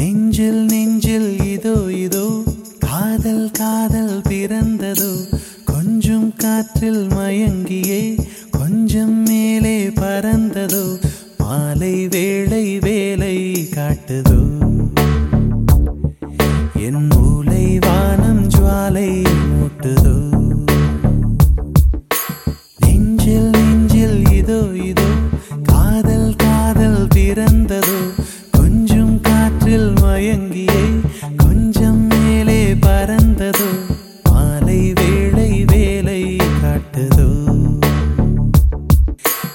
நெஞ்சில் நெஞ்சில் இதோ இதோ காதல் காதல் பிறந்ததோ கொஞ்சம் காற்றில் மயங்கியே கொஞ்சம் மேலே பறந்ததோ மாலை வேளை வேலை காட்டுதோ. என் மூளை வானம் ஜுவாலை மூட்டுதோ.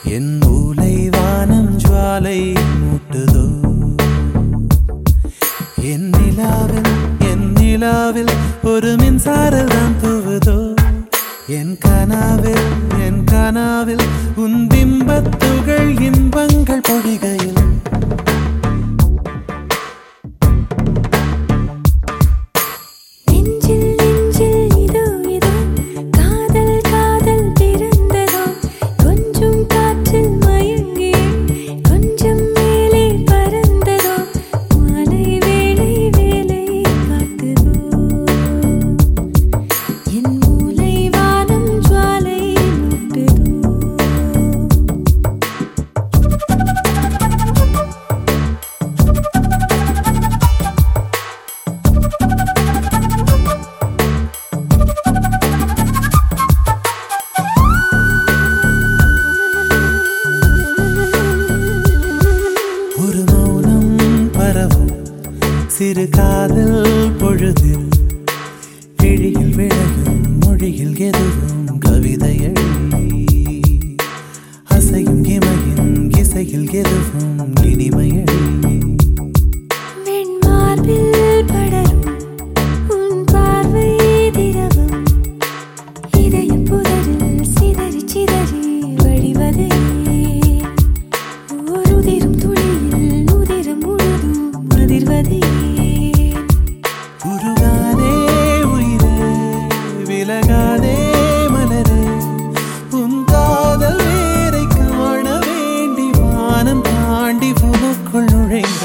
என் மூலை வானம் ஜுவாலை மூட்டுதோ? என் நிலாவில் என் நிலாவில் ஒரு மின்சாரம் தான் தூவுதோ? என் கனாவில் என் கனாவில் உன் பிம்பத்துகள் இன்பங்கள் பொழிகையில் காதல் பொழுது கிழியில் விழகும் மொழியில் எதுவும் ring.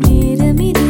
நேரமிது